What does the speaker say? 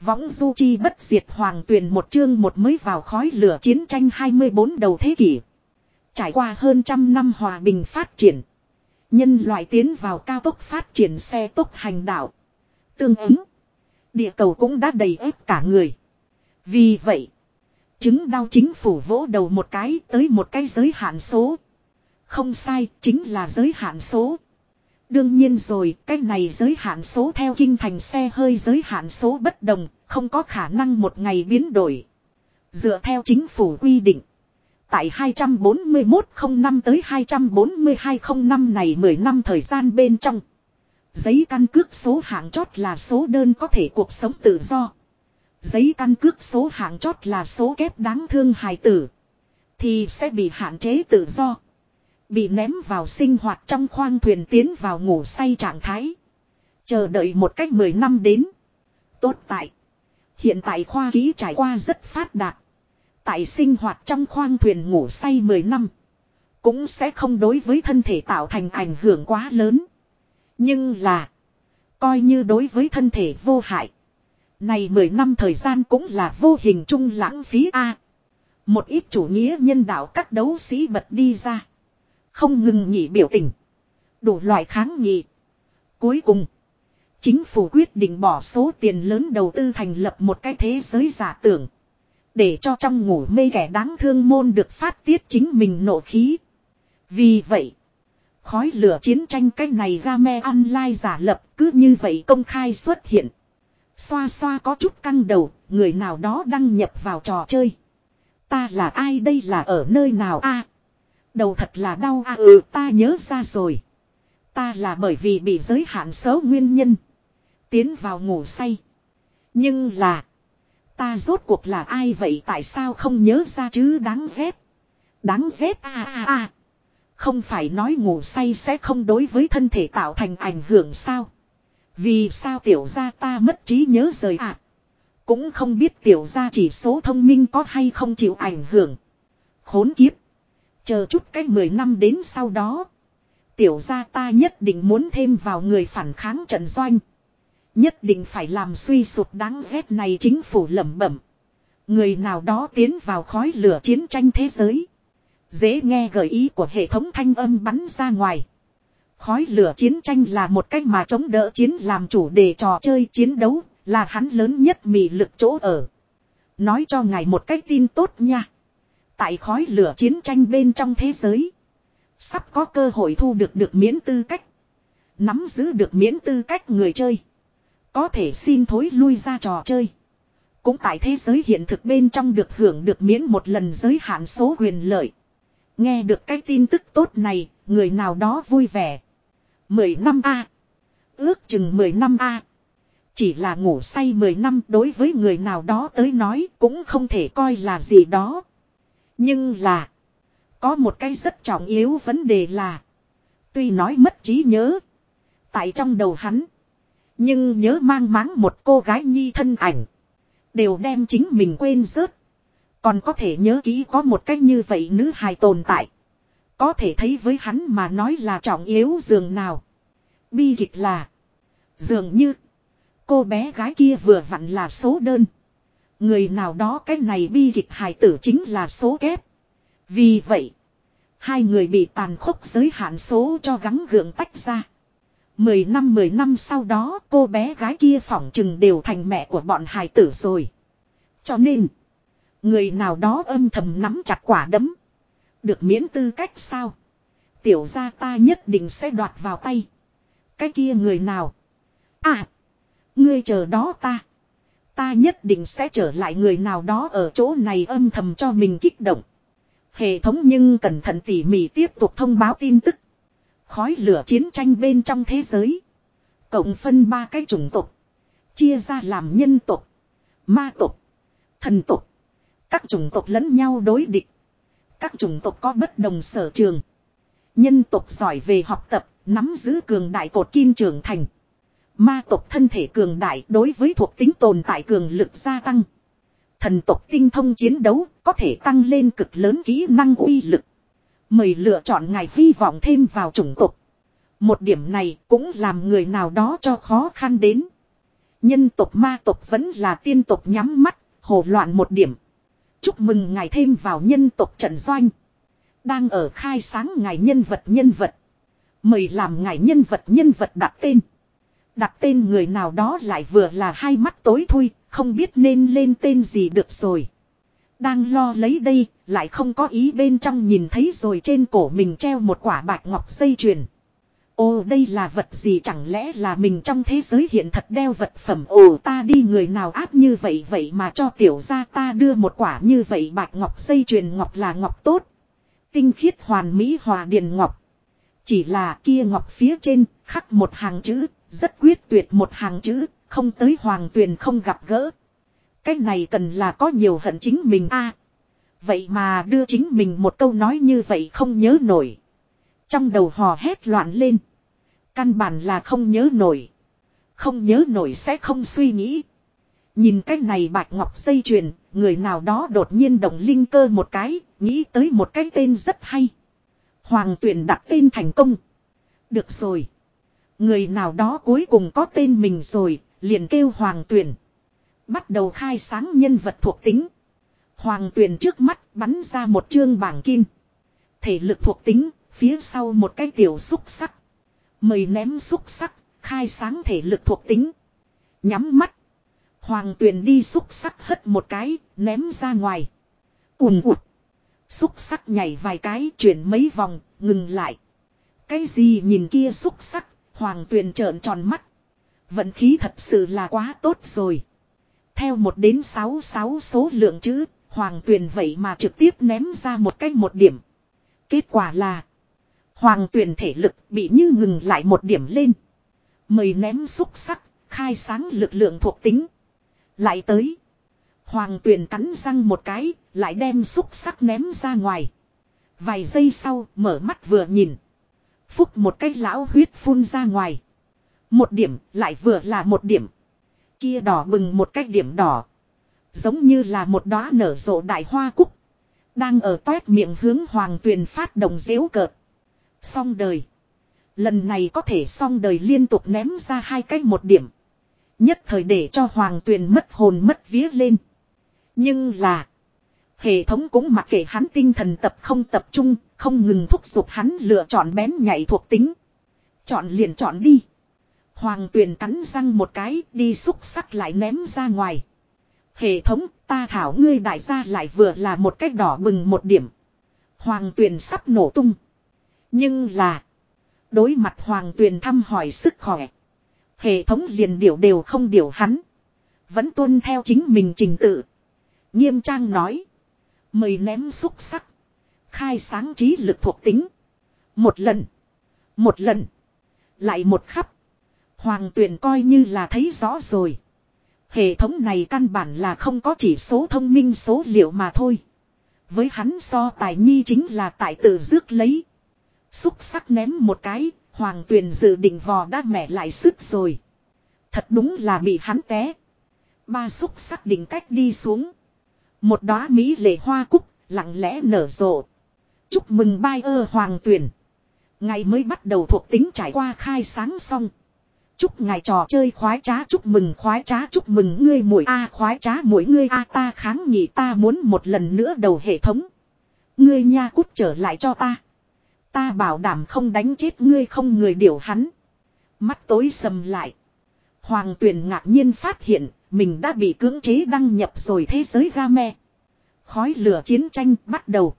Võng du chi bất diệt hoàng tuyền một chương một mới vào khói lửa chiến tranh 24 đầu thế kỷ. Trải qua hơn trăm năm hòa bình phát triển. Nhân loại tiến vào cao tốc phát triển xe tốc hành đạo. Tương ứng. Địa cầu cũng đã đầy ép cả người. Vì vậy. Chứng đau chính phủ vỗ đầu một cái tới một cái giới hạn số. Không sai, chính là giới hạn số. Đương nhiên rồi, cái này giới hạn số theo kinh thành xe hơi giới hạn số bất đồng, không có khả năng một ngày biến đổi. Dựa theo chính phủ quy định. Tại 24105 tới 24205 này 10 năm thời gian bên trong. Giấy căn cước số hạng chót là số đơn có thể cuộc sống tự do. Giấy căn cước số hạng chót là số kép đáng thương hài tử. Thì sẽ bị hạn chế tự do. Bị ném vào sinh hoạt trong khoang thuyền tiến vào ngủ say trạng thái. Chờ đợi một cách 10 năm đến. Tốt tại. Hiện tại khoa ký trải qua rất phát đạt. Tại sinh hoạt trong khoang thuyền ngủ say 10 năm. Cũng sẽ không đối với thân thể tạo thành ảnh hưởng quá lớn. Nhưng là. Coi như đối với thân thể vô hại. Này 10 năm thời gian cũng là vô hình chung lãng phí A. Một ít chủ nghĩa nhân đạo các đấu sĩ bật đi ra. Không ngừng nghỉ biểu tình. Đủ loại kháng nghị. Cuối cùng. Chính phủ quyết định bỏ số tiền lớn đầu tư thành lập một cái thế giới giả tưởng. Để cho trong ngủ mê kẻ đáng thương môn được phát tiết chính mình nộ khí. Vì vậy. Khói lửa chiến tranh cái này game online giả lập cứ như vậy công khai xuất hiện. Xoa xoa có chút căng đầu, người nào đó đăng nhập vào trò chơi. Ta là ai đây là ở nơi nào a Đầu thật là đau a ừ ta nhớ ra rồi. Ta là bởi vì bị giới hạn số nguyên nhân. Tiến vào ngủ say. Nhưng là. Ta rốt cuộc là ai vậy, tại sao không nhớ ra chứ, đáng ghét. Đáng ghét, a a a. Không phải nói ngủ say sẽ không đối với thân thể tạo thành ảnh hưởng sao. Vì sao tiểu gia ta mất trí nhớ rời ạ. À? Cũng không biết tiểu gia chỉ số thông minh có hay không chịu ảnh hưởng. Khốn kiếp. Chờ chút cách 10 năm đến sau đó. Tiểu gia ta nhất định muốn thêm vào người phản kháng trận doanh. Nhất định phải làm suy sụp đáng ghét này chính phủ lẩm bẩm. Người nào đó tiến vào khói lửa chiến tranh thế giới. Dễ nghe gợi ý của hệ thống thanh âm bắn ra ngoài. Khói lửa chiến tranh là một cách mà chống đỡ chiến làm chủ đề trò chơi chiến đấu, là hắn lớn nhất mị lực chỗ ở. Nói cho ngài một cách tin tốt nha. Tại khói lửa chiến tranh bên trong thế giới. Sắp có cơ hội thu được được miễn tư cách. Nắm giữ được miễn tư cách người chơi. Có thể xin thối lui ra trò chơi. Cũng tại thế giới hiện thực bên trong được hưởng được miễn một lần giới hạn số quyền lợi. Nghe được cái tin tức tốt này, người nào đó vui vẻ. 10 năm A. Ước chừng 10 năm A. Chỉ là ngủ say 10 năm đối với người nào đó tới nói cũng không thể coi là gì đó. Nhưng là. Có một cái rất trọng yếu vấn đề là. Tuy nói mất trí nhớ. Tại trong đầu hắn. Nhưng nhớ mang máng một cô gái nhi thân ảnh. Đều đem chính mình quên rớt. Còn có thể nhớ kỹ có một cách như vậy nữ hài tồn tại. Có thể thấy với hắn mà nói là trọng yếu dường nào. Bi kịch là. Dường như. Cô bé gái kia vừa vặn là số đơn. Người nào đó cái này bi kịch hài tử chính là số kép. Vì vậy. Hai người bị tàn khốc giới hạn số cho gắng gượng tách ra. Mười năm mười năm sau đó, cô bé gái kia phỏng chừng đều thành mẹ của bọn hài tử rồi. Cho nên. Người nào đó âm thầm nắm chặt quả đấm. Được miễn tư cách sao? Tiểu gia ta nhất định sẽ đoạt vào tay. Cái kia người nào? À! Ngươi chờ đó ta. Ta nhất định sẽ trở lại người nào đó ở chỗ này âm thầm cho mình kích động. Hệ thống nhưng cẩn thận tỉ mỉ tiếp tục thông báo tin tức. Khói lửa chiến tranh bên trong thế giới. Cộng phân ba cái chủng tộc. Chia ra làm nhân tộc. Ma tộc. Thần tộc. Các chủng tộc lẫn nhau đối địch. Các chủng tộc có bất đồng sở trường. Nhân tộc giỏi về học tập, nắm giữ cường đại cột kim trưởng thành. Ma tộc thân thể cường đại đối với thuộc tính tồn tại cường lực gia tăng. Thần tộc tinh thông chiến đấu có thể tăng lên cực lớn kỹ năng uy lực. Mời lựa chọn ngài hy vọng thêm vào chủng tộc. Một điểm này cũng làm người nào đó cho khó khăn đến. Nhân tộc ma tộc vẫn là tiên tộc nhắm mắt, hồ loạn một điểm. Chúc mừng ngài thêm vào nhân tộc trận doanh. Đang ở khai sáng ngài nhân vật nhân vật. Mời làm ngài nhân vật nhân vật đặt tên. Đặt tên người nào đó lại vừa là hai mắt tối thui, không biết nên lên tên gì được rồi. Đang lo lấy đây, lại không có ý bên trong nhìn thấy rồi trên cổ mình treo một quả bạch ngọc dây chuyền. Ồ đây là vật gì chẳng lẽ là mình trong thế giới hiện thật đeo vật phẩm ồ ta đi người nào áp như vậy vậy mà cho tiểu ra ta đưa một quả như vậy bạch ngọc dây chuyền ngọc là ngọc tốt. Tinh khiết hoàn mỹ hòa điền ngọc. Chỉ là kia ngọc phía trên khắc một hàng chữ, rất quyết tuyệt một hàng chữ, không tới hoàng tuyền không gặp gỡ. Cái này cần là có nhiều hận chính mình a Vậy mà đưa chính mình một câu nói như vậy không nhớ nổi. Trong đầu hò hét loạn lên. Căn bản là không nhớ nổi. Không nhớ nổi sẽ không suy nghĩ. Nhìn cái này bạch ngọc dây chuyền, người nào đó đột nhiên động linh cơ một cái, nghĩ tới một cái tên rất hay. Hoàng tuyển đặt tên thành công. Được rồi. Người nào đó cuối cùng có tên mình rồi, liền kêu hoàng tuyển. Bắt đầu khai sáng nhân vật thuộc tính. Hoàng tuyển trước mắt bắn ra một chương bảng kim. Thể lực thuộc tính, phía sau một cái tiểu xúc sắc. Mời ném xúc sắc, khai sáng thể lực thuộc tính. Nhắm mắt. Hoàng tuyền đi xúc sắc hất một cái, ném ra ngoài. Ùm ụt. Xúc sắc nhảy vài cái, chuyển mấy vòng, ngừng lại. Cái gì nhìn kia xúc sắc, hoàng tuyền trợn tròn mắt. Vận khí thật sự là quá tốt rồi. Theo một đến sáu sáu số lượng chữ, hoàng tuyền vậy mà trực tiếp ném ra một cách một điểm. Kết quả là Hoàng tuyền thể lực bị như ngừng lại một điểm lên. Mời ném xúc sắc, khai sáng lực lượng thuộc tính. Lại tới. Hoàng tuyển cắn răng một cái, lại đem xúc sắc ném ra ngoài. Vài giây sau, mở mắt vừa nhìn. Phúc một cái lão huyết phun ra ngoài. Một điểm, lại vừa là một điểm. Kia đỏ bừng một cái điểm đỏ. Giống như là một đóa nở rộ đại hoa cúc. Đang ở toét miệng hướng hoàng tuyền phát động dễu cợt. Xong đời. Lần này có thể xong đời liên tục ném ra hai cách một điểm. Nhất thời để cho hoàng tuyền mất hồn mất vía lên. Nhưng là. Hệ thống cũng mặc kệ hắn tinh thần tập không tập trung, không ngừng thúc giục hắn lựa chọn bén nhảy thuộc tính. Chọn liền chọn đi. Hoàng tuyền cắn răng một cái, đi xúc sắc lại ném ra ngoài. Hệ thống, ta thảo ngươi đại gia lại vừa là một cách đỏ bừng một điểm. Hoàng tuyền sắp nổ tung. Nhưng là. Đối mặt hoàng tuyền thăm hỏi sức khỏe. Hệ thống liền điều đều không điều hắn. Vẫn tuân theo chính mình trình tự. Nghiêm trang nói. Mời ném xúc sắc. Khai sáng trí lực thuộc tính. Một lần. Một lần. Lại một khắp. Hoàng tuyền coi như là thấy rõ rồi. Hệ thống này căn bản là không có chỉ số thông minh số liệu mà thôi. Với hắn so tài nhi chính là tại tự rước lấy. Xúc sắc ném một cái, hoàng tuyền dự định vò đã mẹ lại sức rồi. Thật đúng là bị hắn té. Ba xúc sắc định cách đi xuống. Một đóa mỹ lệ hoa cúc, lặng lẽ nở rộ. Chúc mừng bai ơ hoàng tuyền. Ngày mới bắt đầu thuộc tính trải qua khai sáng xong. Chúc ngài trò chơi khoái trá chúc mừng khoái trá chúc mừng ngươi mũi a khoái trá mũi ngươi a ta kháng nghị ta muốn một lần nữa đầu hệ thống. Ngươi nha cút trở lại cho ta. Ta bảo đảm không đánh chết ngươi không người điều hắn. Mắt tối sầm lại. Hoàng tuyền ngạc nhiên phát hiện mình đã bị cưỡng chế đăng nhập rồi thế giới game. Khói lửa chiến tranh bắt đầu.